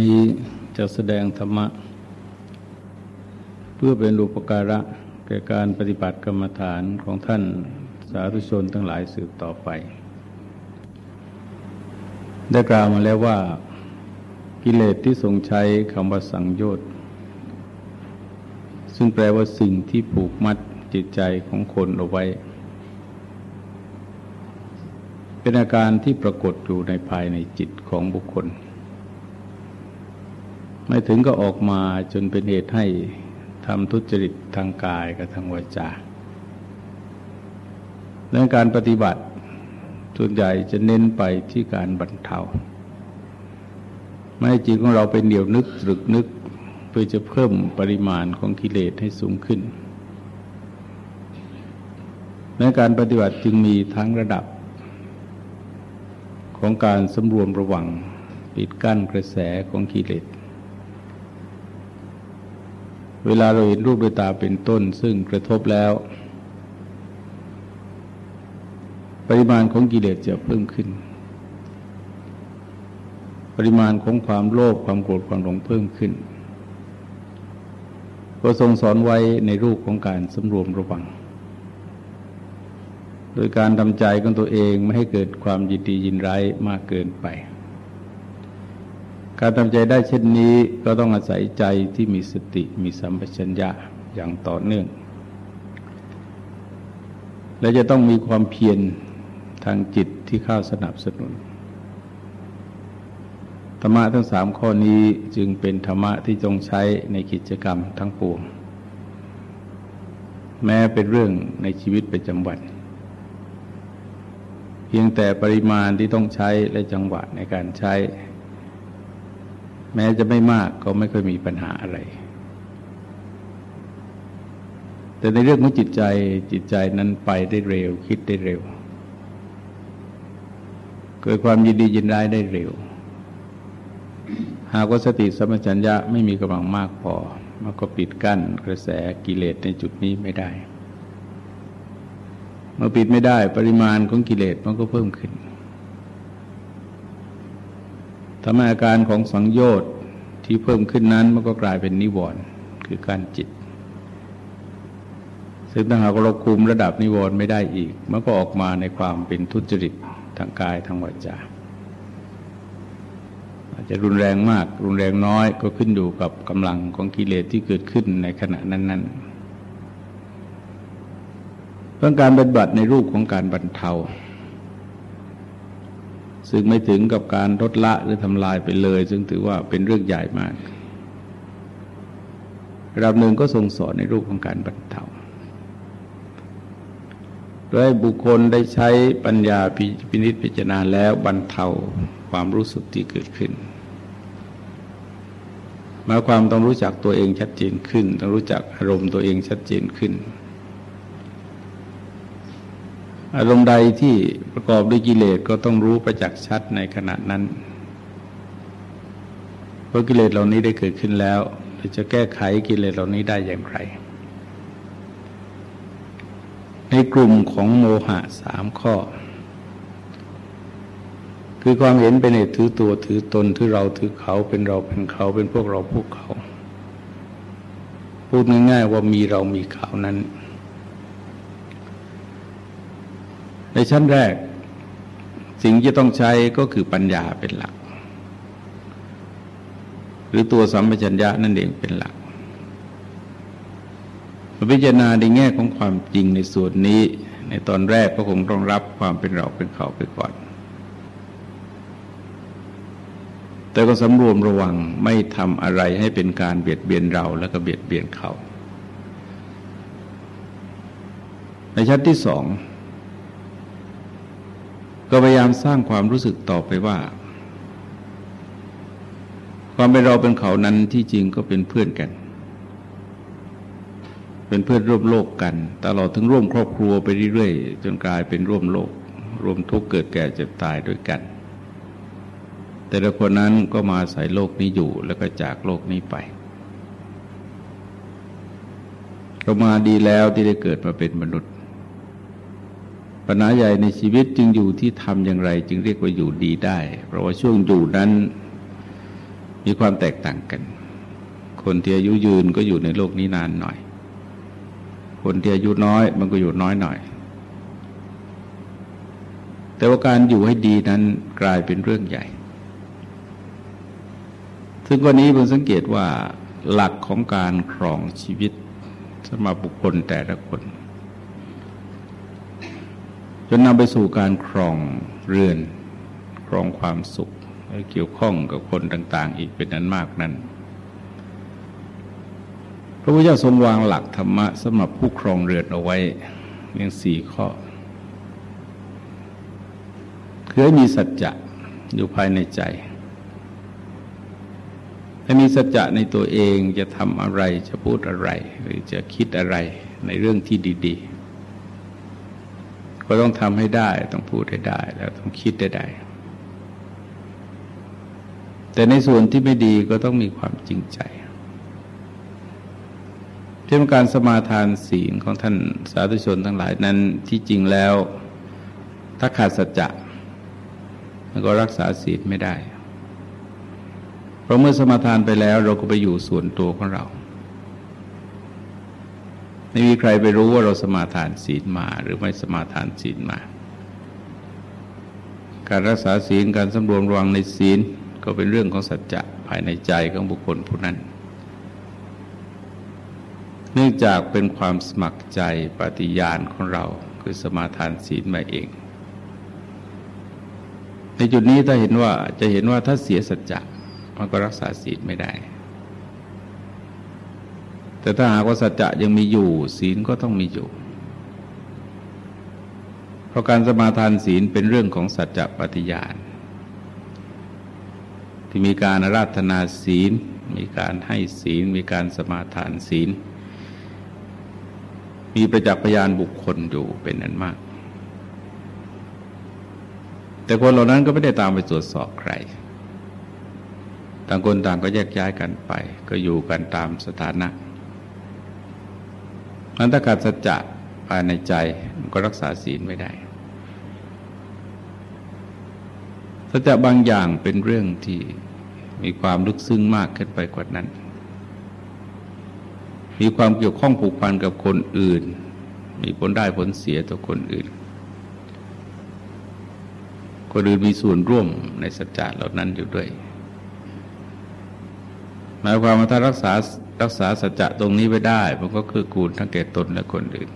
นี้จะแสดงธรรมะ เพื่อเป็นรูปการะแก่การปฏิบัติกรรมฐานของท่านสาธุชนทั้งหลายสืบต่อไป ได้กล่าวมาแล้วว่ากิเลสที่ทรงใช้คำว่าสังโยชน์ ซึ่งแปลว่าสิ่งที่ผูกมัดจิตใจของคนเอาไว้ เป็นอาการที่ปรากฏอยู่ในภายในจิตของบุคคล ไม่ถึงก็ออกมาจนเป็นเหตุให้ทำทุจริตทางกายกับทางวาจาเรื่องการปฏิบัติส่วนใหญ่จะเน้นไปที่การบรรเทา ไม่จิตของเราเป็นเดี่ยวนึกตรึกนึก เพื่อจะเพิ่มปริมาณของกิเลสให้สูงขึ้นในการปฏิบัติจึงมีทั้งระดับ ของการสำรวมระวังปิดกั้นกระแสของกิเลส เวลาเราเห็นรูปด้วยตาเป็นต้น ซึ่งกระทบแล้ว ปริมาณของกิเลสจะเพิ่มขึ้น ปริมาณของความโลภความโกรธความหลงเพิ่มขึ้นก็ทรงสอนไว้ในรูปของการสำรวมระวัง โดยการทำใจของตัวเองไม่ให้เกิดความยินดียินร้ายมากเกินไป การทำใจได้เช่นนี้ก็ต้องอาศัยใจที่มีสติมีสัมปชัญญะอย่างต่อเนื่อง และจะต้องมีความเพียรทางจิตที่เข้าสนับสนุนธรรมะทั้งสามข้อนี้จึงเป็นธรรมะที่จงใช้ในกิจกรรมทั้งปวง แม้เป็นเรื่องในชีวิตประจำวัน เพียงแต่ปริมาณที่ต้องใช้และจังหวะในการใช้ แม้จะไม่มากก็ไม่ค่อยมีปัญหาอะไร แต่ในเรื่องของจิตใจจิตใจนั้นไปได้เร็ว คิดได้เร็ว เกิดความยินดียินร้ายได้เร็ว หากว่าสติสมัชัญญะไม่มีกำลังมากพอ มันก็ปิดกั้นกระแสกิเลสในจุดนี้ไม่ได้ เมื่อปิดไม่ได้ปริมาณของกิเลสมันก็เพิ่มขึ้น ทำให้อาการของสังโยชน์ที่เพิ่มขึ้นนั้นมันก็กลายเป็นนิวรณ์คือการจิต ซึ่งถ้าหากเราคุมระดับนิวรณ์ไม่ได้อีก มันก็ออกมาในความเป็นทุจริตทางกายทางวาจาอาจจะรุนแรงมาก รุนแรงน้อยก็ขึ้นอยู่กับกำลังของกิเลสที่เกิดขึ้นในขณะนั้นๆเรื่องการปฏิบัติในรูปของการบรรเทา ซึ่งไม่ถึงกับการลดละหรือทำลายไปเลย ซึ่งถือว่าเป็นเรื่องใหญ่มากระดับหนึ่งก็ทรงสอนในรูปของการบรรเทาโดยบุคคลได้ใช้ปัญญาพินิจพิจารณาแล้วบรรเทาความรู้สึกที่เกิดขึ้นมาความต้องรู้จักตัวเองชัดเจนขึ้น ต้องรู้จักอารมณ์ตัวเองชัดเจนขึ้น อารมณ์ใดที่ประกอบด้วยกิเลสก็ต้องรู้ประจักษ์ชัดในขณะนั้น เพราะกิเลสเหล่านี้ได้เกิดขึ้นแล้วจะแก้ไขกิเลสเหล่านี้ได้อย่างไร ในกลุ่มของโมหะสามข้อ คือความเห็นเป็นเหตุถือตัวถือตนถือเราถือเขาเป็นเราเป็นเขาเป็นพวกเราพวกเขา พูดง่ายๆว่ามีเรามีเขานั้น ในชั้นแรก สิ่งที่ต้องใช้ก็คือปัญญาเป็นหลัก หรือตัวสัมปชัญญะนั่นเองเป็นหลักพิจารณาในแง่ของความจริงในส่วนนี้ ในตอนแรกก็คงต้องรับความเป็นเราเป็นเขาไปก่อน แต่ก็สำรวมระวังไม่ทำอะไรให้เป็นการเบียดเบียนเราแล้วก็เบียดเบียนเขา ในชั้นที่สอง ก็พยายามสร้างความรู้สึกต่อไปว่า ความเป็นเราเป็นเขานั้นที่จริงก็เป็นเพื่อนกัน เป็นเพื่อนร่วมโลกกันตลอดถึงร่วมครอบครัวไปเรื่อยๆจนกลายเป็นร่วมโลกรวมทุกข์เกิดแก่เจ็บตายด้วยกัน แต่ละคนนั้นก็มาใส่โลกนี้อยู่แล้วก็จากโลกนี้ไปเรามาดีแล้วที่ได้เกิดมาเป็นมนุษย์ ปัญหาใหญ่ในชีวิตจึงอยู่ที่ทำอย่างไร จึงเรียกว่าอยู่ดีได้ เพราะว่าช่วงอยู่นั้นมีความแตกต่างกัน คนที่อายุยืนก็อยู่ในโลกนี้นานหน่อย คนที่อายุน้อยมันก็อยู่น้อยหน่อย แต่ว่าการอยู่ให้ดีนั้นกลายเป็นเรื่องใหญ่ ซึ่งวันนี้ผมสังเกตว่าหลักของการครองชีวิตสำหรับบุคคลแต่ละคน นนำไปสู่การครองเรือน ครองความสุขเกี่ยวข้องกับคนต่าง ๆ อีกเป็นนั้นมากนั้นพระพุทธเจ้าทรงวางหลักธรรมะสำหรับผู้ครองเรือนเอาไว้เพียงสี่ข้อคือให้มีสัจจะอยู่ภายในใจให้มีสัจจะในตัวเองจะทำอะไรจะพูดอะไร หรือจะคิดอะไรในเรื่องที่ดี ๆ ก็ต้องทำให้ได้ ต้องพูดให้ได้ แล้วต้องคิดได้ได้ แต่ในส่วนที่ไม่ดีก็ต้องมีความจริงใจเช่นการสมาทานศีลของท่านสาธุชนทั้งหลายนั้นที่จริงแล้ว ถ้าขาดสัจจะมันก็รักษาศีลไม่ได้ เพราะเมื่อสมาทานไปแล้วเราก็ไปอยู่ส่วนตัวของเรา ไม่มีใครไปรู้ว่าเราสมาทานศีลมาหรือไม่สมาทานศีลมา การรักษาศีลการสำรวมระวังในศีลก็เป็นเรื่องของสัจจะภายในใจของบุคคลผู้นั้น เนื่องจากเป็นความสมัครใจปฏิญาณของเราคือสมาทานศีลมาเอง ในจุดนี้ถ้าเห็นว่าจะเห็นว่าถ้าเสียสัจจะมันก็รักษาศีลไม่ได้ แต่ถ้าหากว่าสัจจะยังมีอยู่ ศีลก็ต้องมีอยู่ เพราะการสมาทานศีลเป็นเรื่องของสัจจะปฏิญาณ ที่มีการราธนาศีล มีการให้ศีล มีการสมาทานศีล มีประจักษ์พยานบุคคลอยู่เป็นนั้นมาก แต่คนเหล่านั้นก็ไม่ได้ตามไปตรวจสอบใครต่างคนต่างก็แยกย้ายกันไป ก็อยู่กันตามสถานะ มันถ้าขาดสัจจะภายในใจมันก็รักษาศีลไม่ได้ สัจจะบางอย่างเป็นเรื่องที่มีความลึกซึ้งมากขึ้นไปกว่านั้น มีความเกี่ยวข้องผูกพันกับคนอื่น มีผลได้ผลเสียต่อคนอื่น คนอื่นมีส่วนร่วมในสัจจะเหล่านั้นอยู่ด้วยหมายความว่าถ้ารักษา รักษาสัจจะตรงนี้ไว้ได้ มันก็คือกูลทั้งแก่ตนและคนอื่น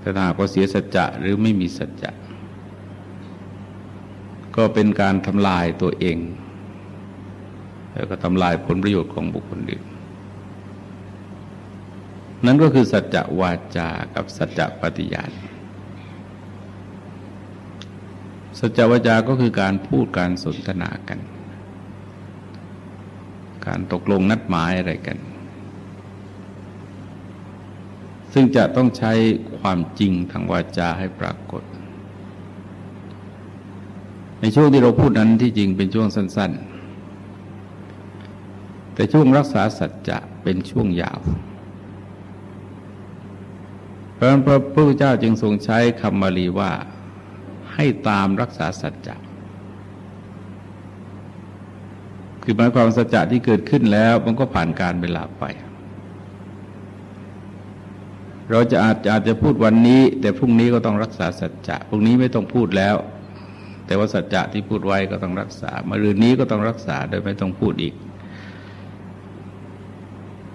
แต่ถ้าหากว่าเสียสัจจะหรือไม่มีสัจจะ ก็เป็นการทำลายตัวเอง แล้วก็ทำลายผลประโยชน์ของบุคคลอื่น นั่นก็คือสัจจะวาจากับสัจจะปฏิญาณสัจจะวาจาก็คือการพูดการสนทนากัน การตกลงนัดหมายอะไรกัน ซึ่งจะต้องใช้ความจริงทางวาจาให้ปรากฏ ในช่วงที่เราพูดนั้นที่จริงเป็นช่วงสั้น ๆ แต่ช่วงรักษาสัจจะเป็นช่วงยาวเพราะพระพุทธเจ้าจึงทรงใช้คำมาลีว่าให้ตามรักษาสัจจะ คือหมายความสัจจะที่เกิดขึ้นแล้ว มันก็ผ่านการเวลาไป เราจะอาจจะอาจจะพูดวันนี้ แต่พรุ่งนี้ก็ต้องรักษาสัจจะพรุ่งนี้ไม่ต้องพูดแล้ว แต่ว่าสัจจะที่พูดไว้ก็ต้องรักษามารืนนี้ก็ต้องรักษาโดยไม่ต้องพูดอีก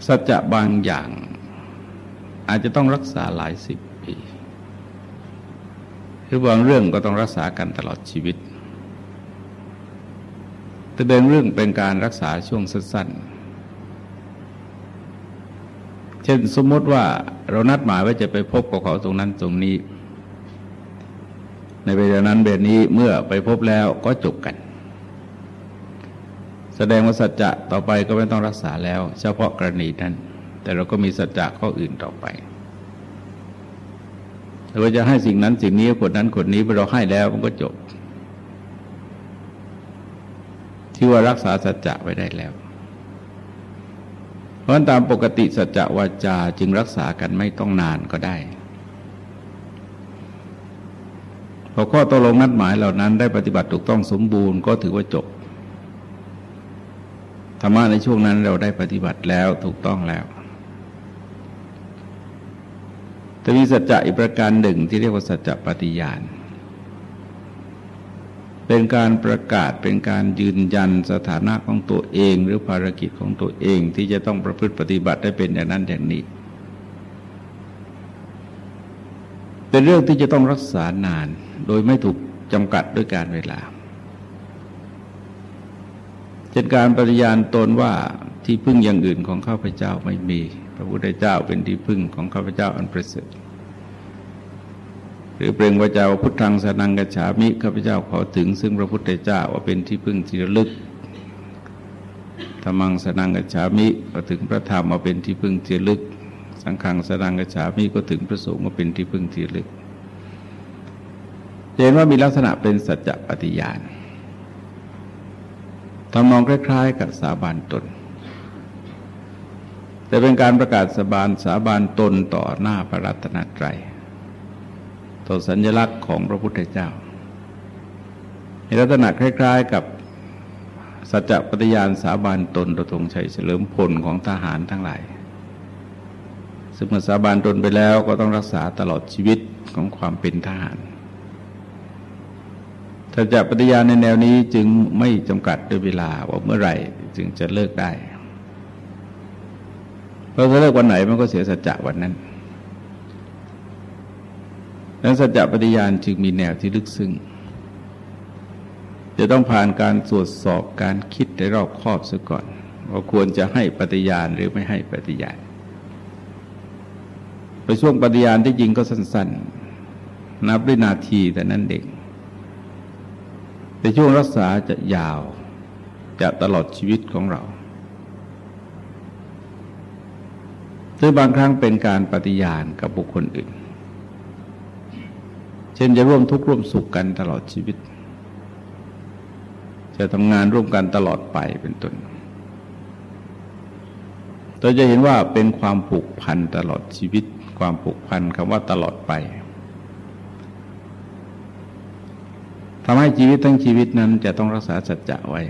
สัจจะบางอย่าง อาจจะต้องรักษาหลายสิบปี หรือบางเรื่องก็ต้องรักษากันตลอดชีวิต แต่เป็นเรื่องเป็นการรักษาช่วงสั้นๆ เช่นสมมติว่าเรานัดหมายว่าจะไปพบกับเขาตรงนั้นตรงนี้ ในเวลานั้นเวลนี้เมื่อไปพบแล้วก็จบกัน แสดงว่าสัจจะต่อไปก็ไม่ต้องรักษาแล้ว เฉพาะกรณีนั้น แต่เราก็มีสัจจะข้ออื่นต่อไปเราจะให้สิ่งนั้นสิ่งนี้คนนั้นคนนี้เราให้แล้วมันก็จบ ที่ว่ารักษาสัจจะไว้ได้แล้ว เพราะตามปกติสัจจะวาจาจึงรักษากันไม่ต้องนานก็ได้พอข้อตกลงนัดหมายเหล่านั้นได้ปฏิบัติถูกต้องสมบูรณ์ก็ถือว่าจบธรรมะในช่วงนั้นเราได้ปฏิบัติแล้วถูกต้องแล้ว แต่มีสัจจะอีกประการหนึ่งที่เรียกว่าสัจจะปฏิญาณ เป็นการประกาศเป็นการยืนยันสถานะของตัวเอง หรือภารกิจของตัวเองที่จะต้องประพฤติปฏิบัติได้เป็นอย่างนั้นอย่างนี้ เป็นเรื่องที่จะต้องรักษานานโดยไม่ถูกจำกัดด้วยการเวลาเช่นการปฏิญาณตนว่าที่พึ่งอย่างอื่นของข้าพเจ้าไม่มี พระพุทธเจ้าเป็นที่พึ่งของข้าพเจ้าอันประเสริฐ รือเปล่งวาจาพุทธังสนังกัจฉามิข้าพเจ้าขอถึง ซึ่งพระพุทธเจ้าว่าเป็นที่พึ่งที่ระลึกธรรมังสนังกัจฉามิก็ถึงพระธรรมมาเป็นที่พึ่งที่ระลึก สังฆังสนังกัจฉามิก็ถึงพระสงฆ์มาเป็นที่พึ่งที่ระลึกเห็นว่ามีลักษณะเป็นสัจจะปฏิญาณทำนองคล้ายๆ กับสาบานตน แต่เป็นการประกาศสาบานสาบานตนต่อหน้าพระรัตนตรัย ต่อสัญลักษณ์ของพระพุทธเจ้าในลักษณะคล้าย ๆ กับสัจจะปฏิญาณสาบานตนต่อธงชัยเฉลิมพลของทหารทั้งหลาย ซึ่งเมื่อสาบานตนไปแล้วก็ต้องรักษาตลอดชีวิตของความเป็นทหารถ้าจะปฏิญาณในแนวนี้จึงไม่จำกัดด้วยเวลาว่าเมื่อไหร่จึงจะเลิกได้เพราะถ้าเลิกวันไหนมันก็เสียสัจจะวันนั้น ดังสัจจะปฏิญาณจึงมีแนวที่ลึกซึ้งจะต้องผ่านการตรวจสอบการคิดในรอบครอบซะก่อนว่าควรจะให้ปฏิญาณหรือไม่ให้ปฏิญาณไปช่วงปฏิญาณที่จริงก็สั้นๆ นับด้วยนาทีแต่นั้นเด็ก แต่ช่วงรักษาจะยาวจะตลอดชีวิตของเราซึ่งบางครั้งเป็นการปฏิญาณกับบุคคลอื่น เช่นจะร่วมทุกข์ร่วมสุขกันตลอดชีวิต จะทำงานร่วมกันตลอดไปเป็นต้นเราจะเห็นว่าเป็นความผูกพันตลอดชีวิต ความผูกพันคำว่าตลอดไปทำให้ชีวิตทั้งชีวิตนั้นจะต้องรักษาสัจจะไว้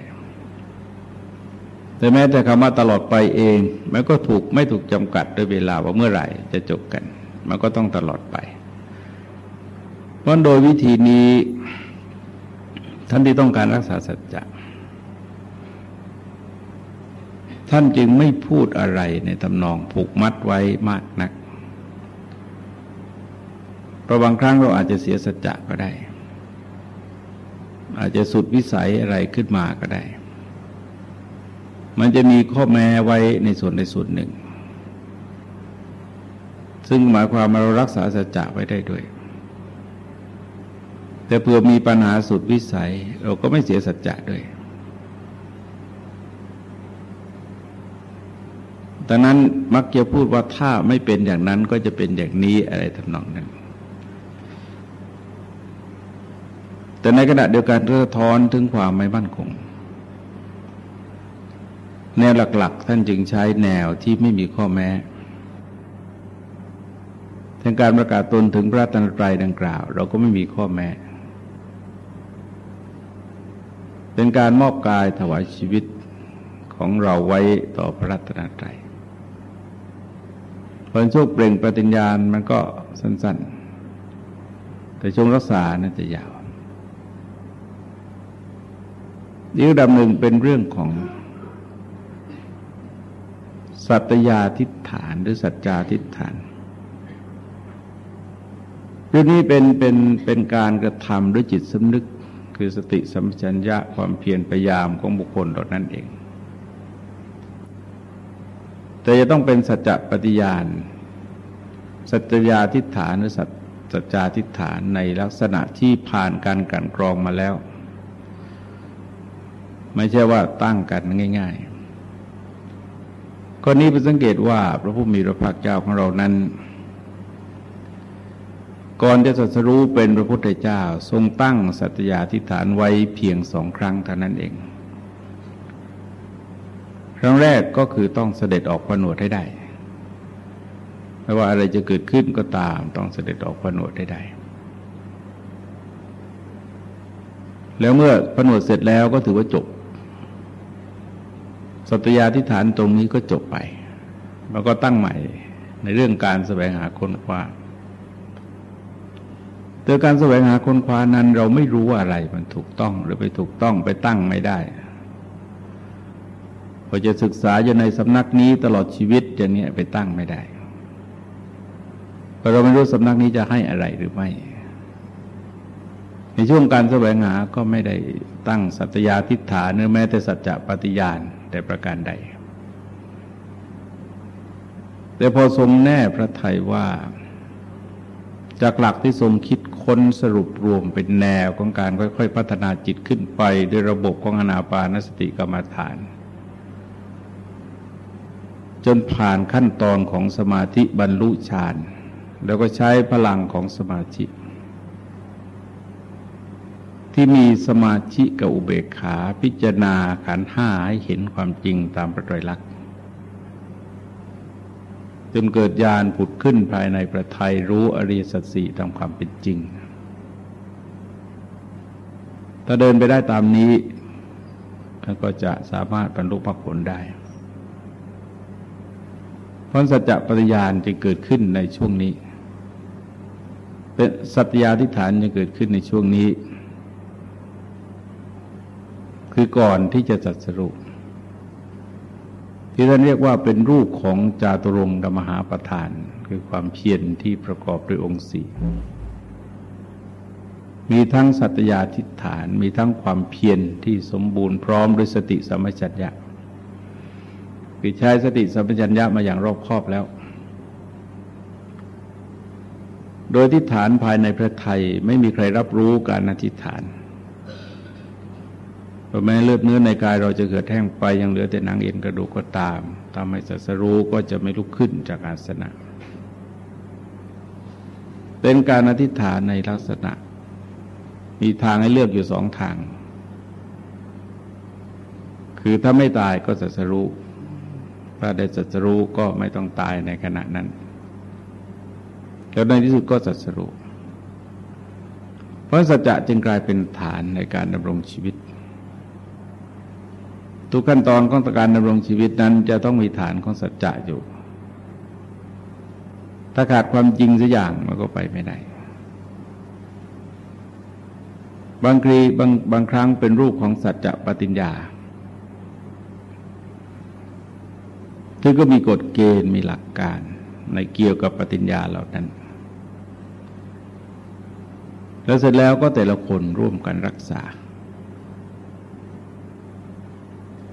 แต่แม้แต่คำว่าตลอดไปเองมันก็ถูกไม่ถูกจำกัดด้วยเวลาว่าเมื่อไหร่จะจบกัน มันก็ต้องตลอดไป เพราะโดยวิธีนี้ท่านที่ต้องการรักษาสัจจะท่านจึงไม่พูดอะไรในตำนองผูกมัดไว้มากนักเพราะบางครั้งเราอาจจะเสียสัจจะก็ได้ อาจจะสุดวิสัยอะไรขึ้นมาก็ได้ มันจะมีข้อแม้ไว้ในส่วนในส่วนหนึ่ง ซึ่งหมายความว่าเรารักษาสัจจะไว้ได้ด้วย แต่เผื่อมีปัญหาสุดวิสัย เราก็ไม่เสียสัจจะด้วยดังนั้นมักจะพูดว่าถ้าไม่เป็นอย่างนั้นก็จะเป็นอย่างนี้อะไรทำนองนั้น แต่ในขณะเดียวกันก็สะท้อนถึงความไม่มั่นคง แนวหลักๆ ท่านจึงใช้แนวที่ไม่มีข้อแม้ทางการประกาศตนถึงพระตนตรัยดังกล่าว เราก็ไม่มีข้อแม้ เป็นการมอบกายถวายชีวิตของเราไว้ต่อพระรัตนตรัยผลช่วงเปล่งปฏิญญาณมันก็สั้น ๆ แต่ช่วงรักษาน่าจะยาวอีกระดับหนึ่งเป็นเรื่องของ สัตยาทิฏฐานหรือสัจจาทิฏฐานเรื่องนี้เป็นเป็นเป็นการกระทำด้วยจิตสำนึก คือสติสัมปชัญญะความเพียรพยายามของบุคคลเหล่านั้นเอง แต่จะต้องเป็นสัจจะปฏิญาณ สัจยาทิฏฐานหรือสัจสัจจาทิฏฐานในลักษณะที่ผ่านการกันกรองมาแล้ว ไม่ใช่ว่าตั้งกันง่ายๆข้อนี้เป็นสังเกตว่าพระผู้มีพระภาคเจ้าของเรานั้น ก่อนจะสัสรู้เป็นพระพุทธเจ้าทรงตั้งสัตยาธิฐานไว้เพียงสองครั้งเท่านั้นเอง ครั้งแรกก็คือต้องเสด็จออกผนวดให้ได้ไม่ว่าอะไรจะเกิดขึ้นก็ตามต้องเสด็จออกผนวดให้ได้ แล้วเมื่อผนวดเสร็จแล้วก็ถือว่าจบ สัตยาธิฐานตรงนี้ก็จบไป แล้วก็ตั้งใหม่ในเรื่องการแสวงหาคนคว้า แต่การแสวงหาคนคว้านั้น เราไม่รู้ว่าอะไรมันถูกต้องหรือไปถูกต้องไปตั้งไม่ได้พอจะศึกษาอยู่ในสำนักนี้ตลอดชีวิตอย่างนี้ไปตั้งไม่ได้เพราะเราไม่รู้สำนักนี้จะให้อะไรหรือไม่ ในช่วงการแสวงหาก็ไม่ได้ตั้งสัตยาทิฏฐานหรือแม้แต่สัจจะปฏิญาณแต่ประการใด แต่พอทรงแน่พระไทยว่าจากหลักที่ทรงคิด ค้นสรุปรวมเป็นแนวของการค่อย ๆ พัฒนาจิตขึ้นไปด้วยระบบของอนาปานสติกรรมฐาน จนผ่านขั้นตอนของสมาธิบรรลุฌานแล้วก็ใช้พลังของสมาธิที่มีสมาธิกับอุเบกขาพิจารณาขันห้าให้เห็นความจริงตามประตรลักษณ์ จนเกิดญาณผุดขึ้นภายในประทัยรู้อริยสัจสี่ตามความเป็นจริง ถ้าเดินไปได้ตามนี้ท่านก็จะสามารถบรรลุมรรคผลได้เพราะสัจจะปฏิญาณจะเกิดขึ้นในช่วงนี้ เป็นสัตยาธิฐานจะเกิดขึ้นในช่วงนี้ คือก่อนที่จะจัดสรุป ที่ท่านเรียกว่าเป็นรูปของจาตุรงกมหาประธาน คือความเพียรที่ประกอบด้วยองค์สี่มีทั้งสัตยาธิฐาน มีทั้งความเพียรที่สมบูรณ์พร้อมด้วยสติสัมปชัญญะคือใช้สติสัมปชัญญะมาอย่างรอบคอบแล้ว โดยทิฏฐานภายในพระไทยไม่มีใครรับรู้การอธิษฐาน แม้เลือดเนื้อในกายเราจะเกิดแห้งไปยังเหลือแต่หนังเอ็นกระดูกก็ตามทำให้สัสรู้ก็จะไม่ลุกขึ้นจากอาสนะ เป็นการอธิษฐานในลักษณะ มีทางให้เลือกอยู่สองทาง คือถ้าไม่ตายก็สัสรู้ถ้าได้สัสรู้ก็ไม่ต้องตายในขณะนั้น แล้วในที่สุดก็สัสรู้เพราะสัจจะจึงกลายเป็นฐานในการดำรงชีวิต ทุกขั้นตอนของการดำรงชีวิตนั้นจะต้องมีฐานของสัจจะอยู่ ถ้าขาดความจริงสักอย่างมันก็ไปไม่ได้ บางทีบางบางครั้งเป็นรูปของสัจจะปฏิญญาซึ่งก็มีกฎเกณฑ์มีหลักการในเกี่ยวกับปฏิญญาเหล่านั้น แล้วเสร็จแล้วก็แต่ละคนร่วมกันรักษา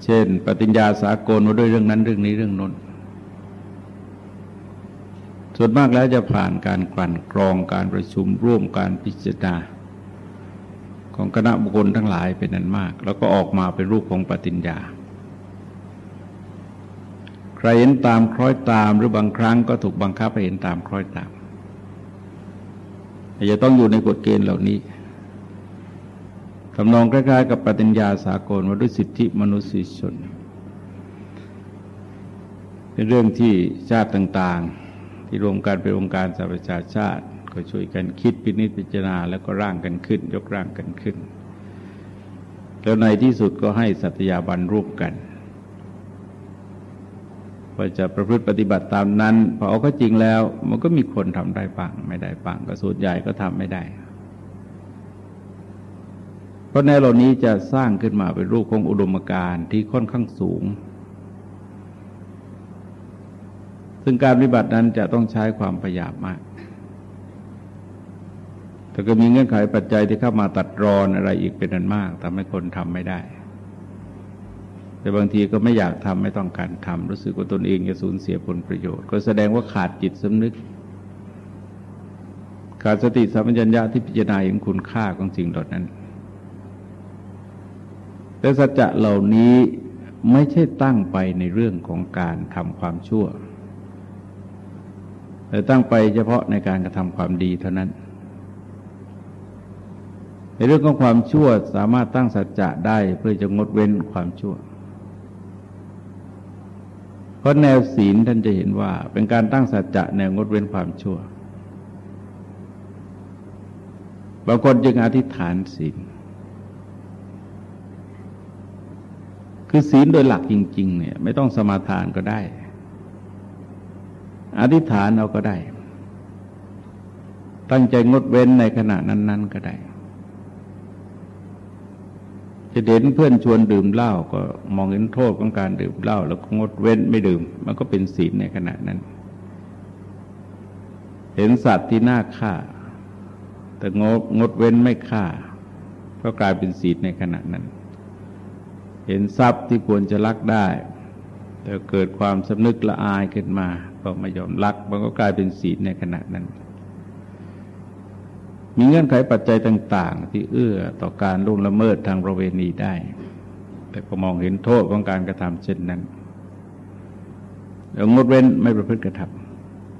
เช่น ปฏิญญาสากลว่าด้วยเรื่องนั้นเรื่องนี้เรื่องน้นส่วนมากแล้วจะผ่านการกลั่นกรองการประชุมร่วมการพิจารณาของคณะบุคคลทั้งหลายเป็นนั้นมาก แล้วก็ออกมาเป็นรูปของปฏิญญา ใครเห็นตามคล้อยตามหรือบางครั้งก็ถูกบังคับให้เห็นตามคล้อยตามจะต้องอยู่ในกฎเกณฑ์เหล่านี้ ทำนองคล้ายๆกับปฏิญญาสากลว่าด้วยสิทธิมนุษยชน เป็นเรื่องที่ชาติต่างๆ ที่รวมกันเป็นองค์การสหประชาชาติ ก็ช่วยกันคิดพินิจพิจารณาแล้วก็ร่างกันขึ้น ยกร่างกันขึ้น แล้วในที่สุดก็ให้สัตยาบันรูปกันว่าจะประพฤติปฏิบัติตามนั้นพอเอาก็จริงแล้ว มันก็มีคนทำได้บ้างไม่ได้บ้างก็ส่วนใหญ่ก็ทำไม่ได้ เพราะแนวเหล่านี้จะสร้างขึ้นมาเป็นรูปของอุดมการณ์ที่ค่อนข้างสูง ซึ่งการปฏิบัตินั้นจะต้องใช้ความพยายามมาก แต่ก็มีเงื่อนไขปัจจัยที่เข้ามาตัดรอนอะไรอีกเป็นนันมากทำให้คนทำไม่ได้ แต่บางทีก็ไม่อยากทำไม่ต้องการทำรู้สึกว่าตนเองจะสูญเสียผลประโยชน์ ก็แสดงว่าขาดจิตสำนึกขาดสติสัมปชัญญะที่พิจารณาเห็นคุณค่าของสิ่งเหล่านั้น แต่สัจจะเหล่านี้ไม่ใช่ตั้งไปในเรื่องของการทำความชั่ว แต่ตั้งไปเฉพาะในการกระทำความดีเท่านั้น ในเรื่องของความชั่วสามารถตั้งสัจจะได้เพื่อจะงดเว้นความชั่ว เพราะแนวศีลท่านจะเห็นว่าเป็นการตั้งสัจจะแนวงดเว้นความชั่วบางคนจึงอธิษฐานศีล คือศีลโดยหลักจริง ๆ เนี่ย ไม่ต้องสมาทานก็ได้ อธิษฐานเอาก็ได้ ตั้งใจงดเว้นในขณะนั้น ๆ ก็ได้ จะเห็นเพื่อนชวนดื่มเหล้าก็มองเห็นโทษของการดื่มเหล้าแล้วก็งดเว้นไม่ดื่ม มันก็เป็นศีลในขณะนั้น เห็นสัตว์ที่น่าฆ่า แต่งดงดเว้นไม่ฆ่า ก็กลายเป็นศีลในขณะนั้น เห็นทรัพย์ที่ควรจะลักได้ แต่เกิดความสำนึกละอายขึ้นมา ก็ไม่ยอมลัก มันก็กลายเป็นศีลในขณะนั้น มีเงื่อนไขปัจจัยต่าง ๆ ที่เอื้อต่อการล่วงละเมิดทางประเวณีได้ แต่ก็มองเห็นโทษของการกระทำเช่นนั้นแล้วงดเว้นไม่ประพฤติกระท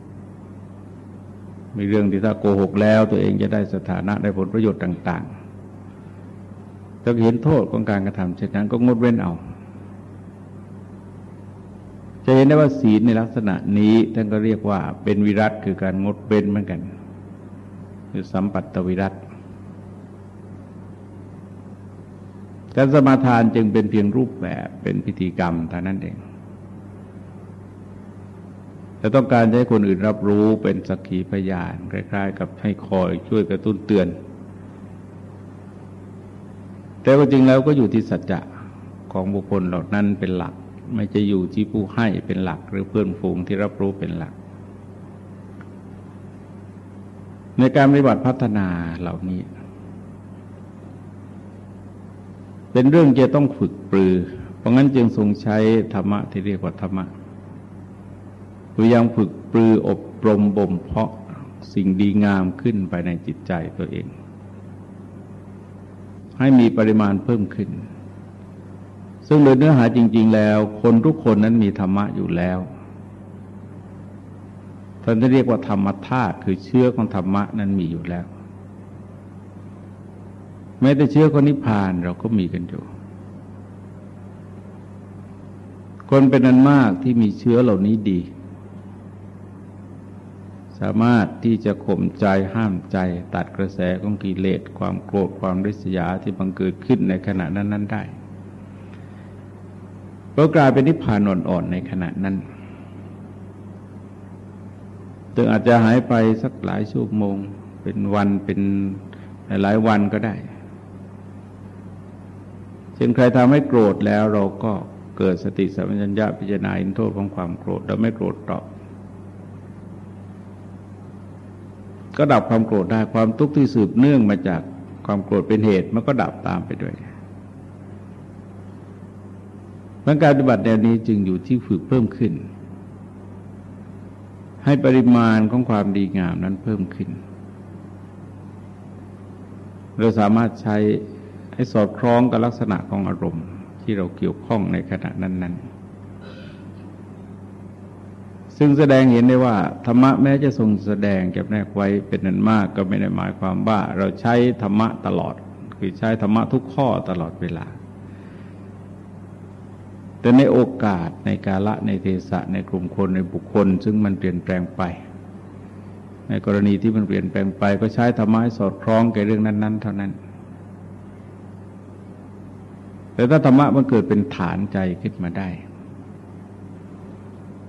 ำมีเรื่องที่ถ้าโกหกแล้วตัวเองจะได้สถานะได้ผลประโยชน์ต่าง ๆ ถ้าเห็นโทษของการกระทำเช่นนั้นก็งดเว้นเอา จะเห็นได้ว่าศีลในลักษณะนี้ท่านก็เรียกว่าเป็นวิรัตคือการงดเว้นเหมือนกัน คือสัมปัตตวิรัตการสมาทานจึงเป็นเพียงรูปแบบเป็นพิธีกรรมเท่านั้นเองแต่ต้องการให้คนอื่นรับรู้เป็นสักขีพยานคล้ายๆ กับให้คอยช่วยกระตุ้นเตือน แต่ก็จริงแล้วก็อยู่ที่สัจจะของบุคคลเหล่านั้นเป็นหลัก ไม่จะอยู่ที่ผู้ให้เป็นหลัก หรือเพื่อนฝูงที่รับรู้เป็นหลัก ในการปฏิบัติพัฒนาเหล่านี้ เป็นเรื่องจะต้องฝึกปรือ เพราะงั้นจึงทรงใช้ธรรมะที่เรียกว่าธรรมะพยายามฝึกปรืออบรมบ่มเพาะสิ่งดีงามขึ้นไปในจิตใจตัวเอง ให้มีปริมาณเพิ่มขึ้น ซึ่งโดยเนื้อหาจริง ๆ แล้ว คนทุกคนนั้นมีธรรมะอยู่แล้วท่านจะเรียกว่าธรรมธาตุคือเชื้อของธรรมะนั้นมีอยู่แล้ว แม้แต่เชื้อคนนิพพานเราก็มีกันอยู่คนเป็นนันมากที่มีเชื้อเหล่านี้ดี สามารถที่จะข่มใจห้ามใจตัดกระแสของกิเลสความโกรธความริษยาที่บังเกิดขึ้นในขณะนั้นนั้นได้ก็กลายเป็นนิพพานอ่อนๆในขณะนั้นถึงอาจจะหายไปสักหลายชั่วโมง เป็นวันเป็นหลายวันก็ได้เช่นใครทำให้โกรธแล้วเราก็เกิดสติสัมปชัญญะพิจารณาอินโทษของความโกรธเราไม่โกรธตอบ ก็ดับความโกรธได้ความทุกข์ที่สืบเนื่องมาจากความโกรธเป็นเหตุมันก็ดับตามไปด้วยการปฏิบัติแนวนี้จึงอยู่ที่ฝึกเพิ่มขึ้น ให้ปริมาณของความดีงามนั้นเพิ่มขึ้น เราสามารถใช้ให้สอดคล้องกับลักษณะของอารมณ์ที่เราเกี่ยวข้องในขณะนั้น ๆ ซึ่งแสดงเห็นได้ว่าธรรมะแม้จะทรงแสดงเก็บแนกไว้เป็นนันมากก็ไม่ได้หมายความว่า เราใช้ธรรมะตลอด คือใช้ธรรมะทุกข้อตลอดเวลา แต่ในโอกาสในกาละในเทศะในกลุ่มคนในบุคคล ซึ่งมันเปลี่ยนแปลงไปในกรณีที่มันเปลี่ยนแปลงไปก็ใช้ธรรมะสอดคล้องกับเรื่องนั้น ๆ เท่านั้น แต่ถ้าธรรมะมันเกิดเป็นฐานใจขึ้นมาได้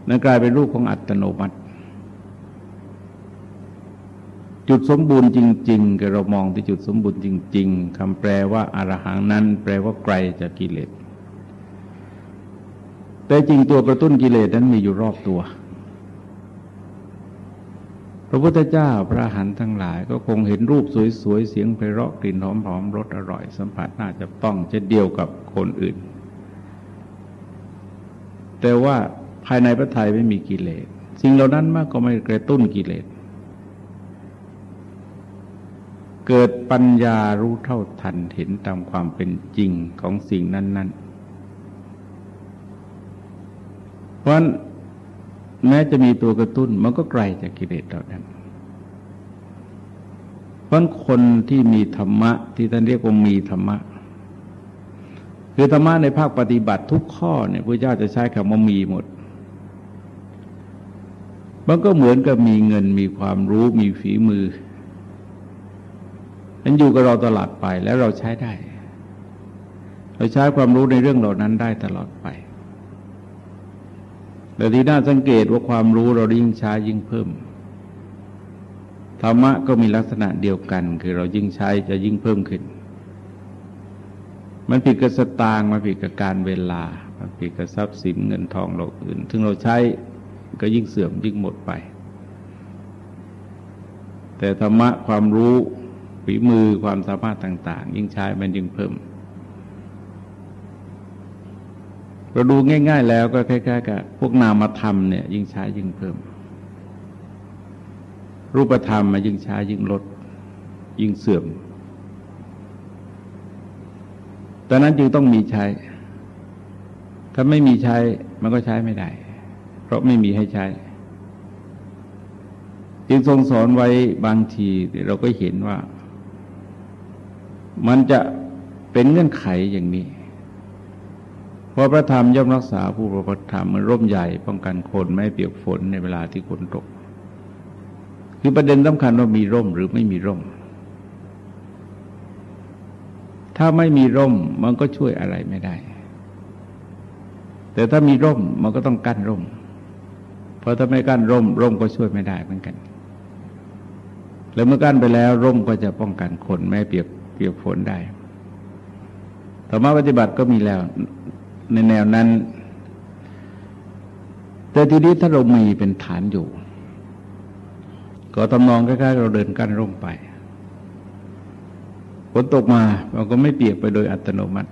นั่นกลายเป็นรูปของอัตโนมัติ จุดสมบูรณ์จริงๆก็เรามองที่จุดสมบูรณ์จริง ๆคำแปลว่าอารหังนั้น แปลว่าไกลจากกิเลสแต่จริงตัวกระตุ้นกิเลสนั้นมีอยู่รอบตัว พระพุทธเจ้าพระหันทั้งหลาย ก็คงเห็นรูปสวยๆเสียงไพเราะกลิ่นหอมๆรสอร่อย สัมผัสน่าจะต้องเช่นเดียวกับคนอื่น แต่ว่า ภายในพระทัยไม่มีกิเลสสิ่งเหล่านั้นมากก็ไม่กระตุ้นกิเลส เกิดปัญญารู้เท่าทันเห็นตามความเป็นจริงของสิ่งนั้น ๆ เพราะแม้จะมีตัวกระตุ้นมันก็ไกลจากกิเลสเหล่านั้นเพราะคนที่มีธรรมะที่ท่านเรียกว่ามีธรรมะคือธรรมะในภาคปฏิบัติทุกข้อเนี่ยพระเจ้าจะใช้คำว่ามีหมด มันก็เหมือนกับมีเงินมีความรู้มีฝีมือมันอยู่กับเราตลอดไปแล้วเราใช้ได้ เราใช้ความรู้ในเรื่องเหล่านั้นได้ตลอดไป แต่ที่น่าสังเกตว่าความรู้เรายิ่งใช้ยิ่งเพิ่มธรรมะก็มีลักษณะเดียวกัน คือเรายิ่งใช้จะยิ่งเพิ่มขึ้น มันผิดกับสตางค์มันผิดกับการเวลา มันผิดกับทรัพย์สินเงินทองเราอื่น ถึงเราใช้ ก็ยิ่งเสื่อมยิ่งหมดไป แต่ธรรมะความรู้ฝีมือความสามารถต่าง ๆ ยิ่งใช้มันยิ่งเพิ่มเราดูง่าย ๆ แล้วก็คล้ายๆกับพวกนามธรรมเนี่ยยิ่งใช้ยิ่งเพิ่ม รูปธรรมมายิ่งใช้ยิ่งลด ยิ่งเสื่อมตอนนั้นจึงต้องมีใช้ ถ้าไม่มีใช้มันก็ใช้ไม่ได้ ราะไม่มีให้ใช้ จึงทรงสอนไว้บางทีเราก็เห็นว่า มันจะเป็นเงื่อนไขอย่างนี้ เพราะพระธรรมย่อมรักษาผู้ประพฤติธรรมมันร่มใหญ่ป้องกันคนไม่เปียกฝนในเวลาที่ฝนตก คือประเด็นสำคัญว่ามีร่มหรือไม่มีร่ม ถ้าไม่มีร่มมันก็ช่วยอะไรไม่ได้ แต่ถ้ามีร่มมันก็ต้องกั้นร่ม เพราะถ้าไม่กั้นร่ม ร่มก็ช่วยไม่ได้เหมือนกัน แล้วเมื่อกั้นไปแล้ว ร่มก็จะป้องกันคนไม่เปียกเปียกฝนได้ธรรมะปฏิบัติก็มีแล้วในแนวนั้น แต่ทีนี้ถ้าเรามีเป็นฐานอยู่ ก็ทำนองใกล้ๆเราเดินกั้นร่มไปฝนตกมาเราก็ไม่เปียกไปโดยอัตโนมัติ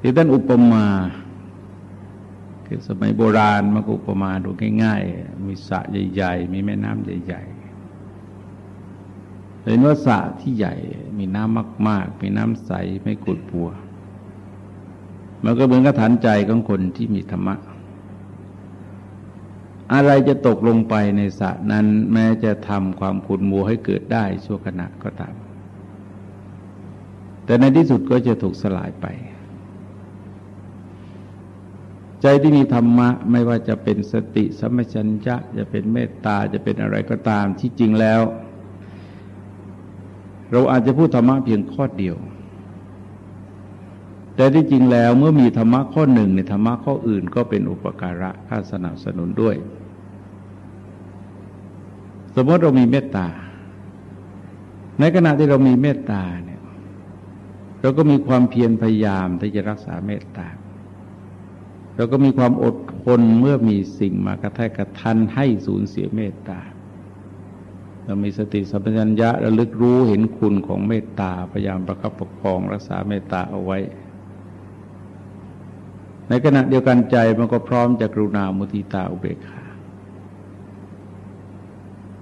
ที่ท่านอุปมา คือสมัยโบราณมาอุปมาดูง่ายๆ มีสระใหญ่ๆ มีแม่น้ำใหญ่ๆเห็นว่าสระที่ใหญ่มีน้ำมาก ๆ มีน้ำใสไม่ขุดปัว มันก็เหมือนกับฐานใจของคนที่มีธรรมะ อะไรจะตกลงไปในสระนั้นแม้จะทำความขุ่นมัวให้เกิดได้ชั่วขณะก็ตาม แต่ในที่สุดก็จะถูกสลายไป ใจที่มีธรรมะไม่ว่าจะเป็นสติสัมปชัญญะจะเป็นเมตตาจะเป็นอะไรก็ตามที่จริงแล้ว เราอาจจะพูดธรรมะเพียงข้อเดียว แต่ที่จริงแล้วเมื่อมีธรรมะข้อหนึ่งในธรรมะข้ออื่นก็เป็นอุปการะค่าสนับสนุนด้วย สมมติเรามีเมตตา ในขณะที่เรามีเมตตาเนี่ยเราก็มีความเพียรพยายามที่จะรักษาเมตตา เราก็มีความอดทนเมื่อมีสิ่งมากระแทกกระทันให้สูญเสียเมตตา เรามีสติสัมปชัญญะระลึกรู้เห็นคุณของเมตตาพยายามประคับประคองรักษาเมตตาเอาไว้ ในขณะเดียวกันใจมันก็พร้อมจะกรุณามุทิตาอุเบกขา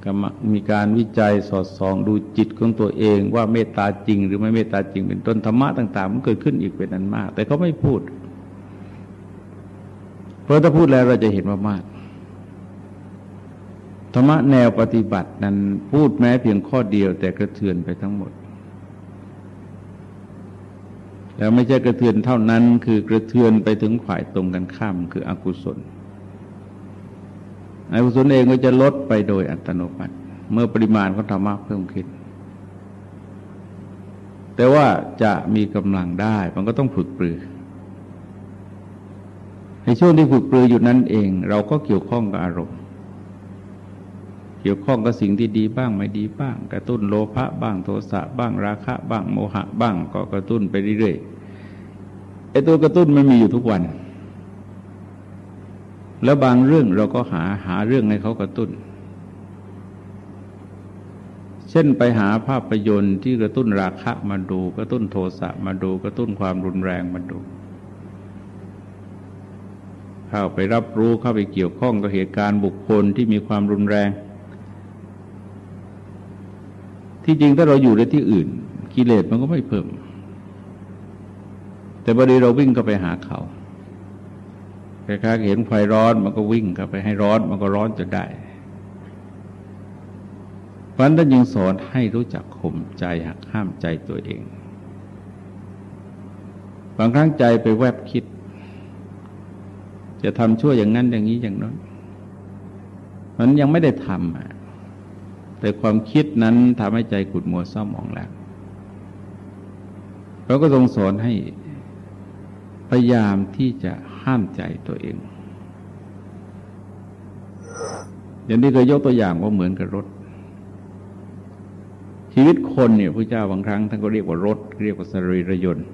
กมีการวิจัยสอดส่องดูจิตของตัวเองว่าเมตตาจริง หรือไม่เมตตาจริงเป็นต้นธรรมะต่าง ๆ มันเกิดขึ้นอีกเป็นอันมาก แต่เขาไม่พูด เพราะถ้าพูดแล้วเราจะเห็นว่ามากธรรมะแนวปฏิบัตินั้นพูดแม้เพียงข้อเดียวแต่กระเทือนไปทั้งหมด แล้วไม่ใช่กระเทือนเท่านั้นคือกระเทือนไปถึงฝ่ายตรงกันข้ามคืออกุศลอกุศลเองก็จะลดไปโดยอัตโนมัติ เมื่อปริมาณของธรรมะเพิ่มขึ้น แต่ว่าจะมีกำลังได้มันก็ต้องฝึกปรือ ในช่วงที่ฝึกปรืออยู่นั้นเอง เราก็เกี่ยวข้องกับอารมณ์ เกี่ยวข้องกับสิ่งที่ดีบ้างไม่ดีบ้าง กระตุ้นโลภะบ้างโทสะบ้างราคะ บ้างโมหะ บ้างก็กระตุ้นไปเรื่อยๆไอ้ตัวกระตุ้นมันมีอยู่ทุกวัน แล้วบางเรื่องเราก็หาหาเรื่องให้เขากระตุ้น เช่นไปหาภาพยนตร์ที่กระตุ้นราคะมาดู กระตุ้นโทสะมาดู กระตุ้นความรุนแรงมาดู เข้าไปรับรู้เข้าไปเกี่ยวข้องกับเหตุการณ์บุคคลที่มีความรุนแรง ที่จริงถ้าเราอยู่ในที่อื่น กิเลสมันก็ไม่เพิ่ม แต่บริเราวิ่งเข้าไปหาเขาคล้ายๆเห็นไฟร้อนมันก็วิ่งเข้าไปให้ร้อนมันก็ร้อนจนได้เพราะนั้นท่านยังสอนให้รู้จักข่มใจหักห้ามใจตัวเอง บางครั้งใจไปแวบคิด จะทำชั่วอย่างนั้นอย่างนี้อย่างนั้นมันยังไม่ได้ทำแต่ความคิดนั้นทำให้ใจขุดมัวเศร้าหมองแล้วเราก็ทรงสอนให้พยายามที่จะห้ามใจตัวเอง อย่างที่เคยยกตัวอย่างว่าเหมือนกับรถ ชีวิตคนเนี่ยพระเจ้าบางครั้งท่านก็เรียกว่ารถ เรียกว่าสรีระยนต์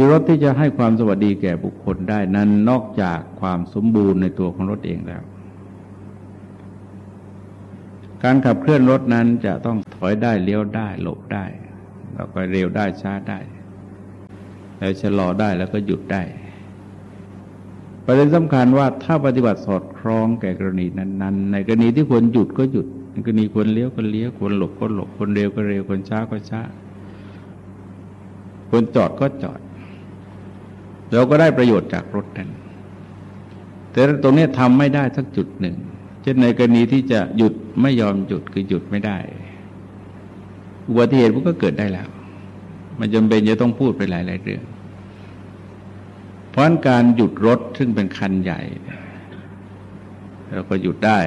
คือรถที่จะให้ความสวัสดีแก่บุคคลได้นั้นนอกจากความสมบูรณ์ในตัวของรถเองแล้ว การขับเคลื่อนรถนั้นจะต้องถอยได้เลี้ยวได้หลบได้ แล้วก็เร็วได้ช้าได้ แล้วชะลอได้แล้วก็หยุดได้ประเด็นสำคัญว่าถ้าปฏิบัติสอดคล้องแก่กรณีนั้น ๆ ในกรณีที่ควรหยุดก็หยุดในกรณีควรเลี้ยวก็เลี้ยวควรหลบก็หลบควรเร็วก็เร็วควรช้าก็ช้าควรจอดก็จอด เราก็ได้ประโยชน์จากรถนั้นแต่ตรงนี้ทำไม่ได้สักจุดหนึ่ง เช่นในกรณีที่จะหยุดไม่ยอมหยุดคือหยุดไม่ได้ อุบัติเหตุมันก็เกิดได้แล้ว มันจำเป็นจะต้องพูดไปหลายๆเรื่อง เพราะการหยุดรถซึ่งเป็นคันใหญ่เราก็หยุดได้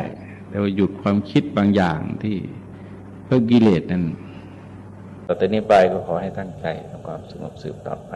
แต่ว่าหยุดความคิดบางอย่างที่เพื่อกิเลสนั้นต่อแต่นี้ไปก็ขอให้ตั้งใจทำความสงบสืบต่อไป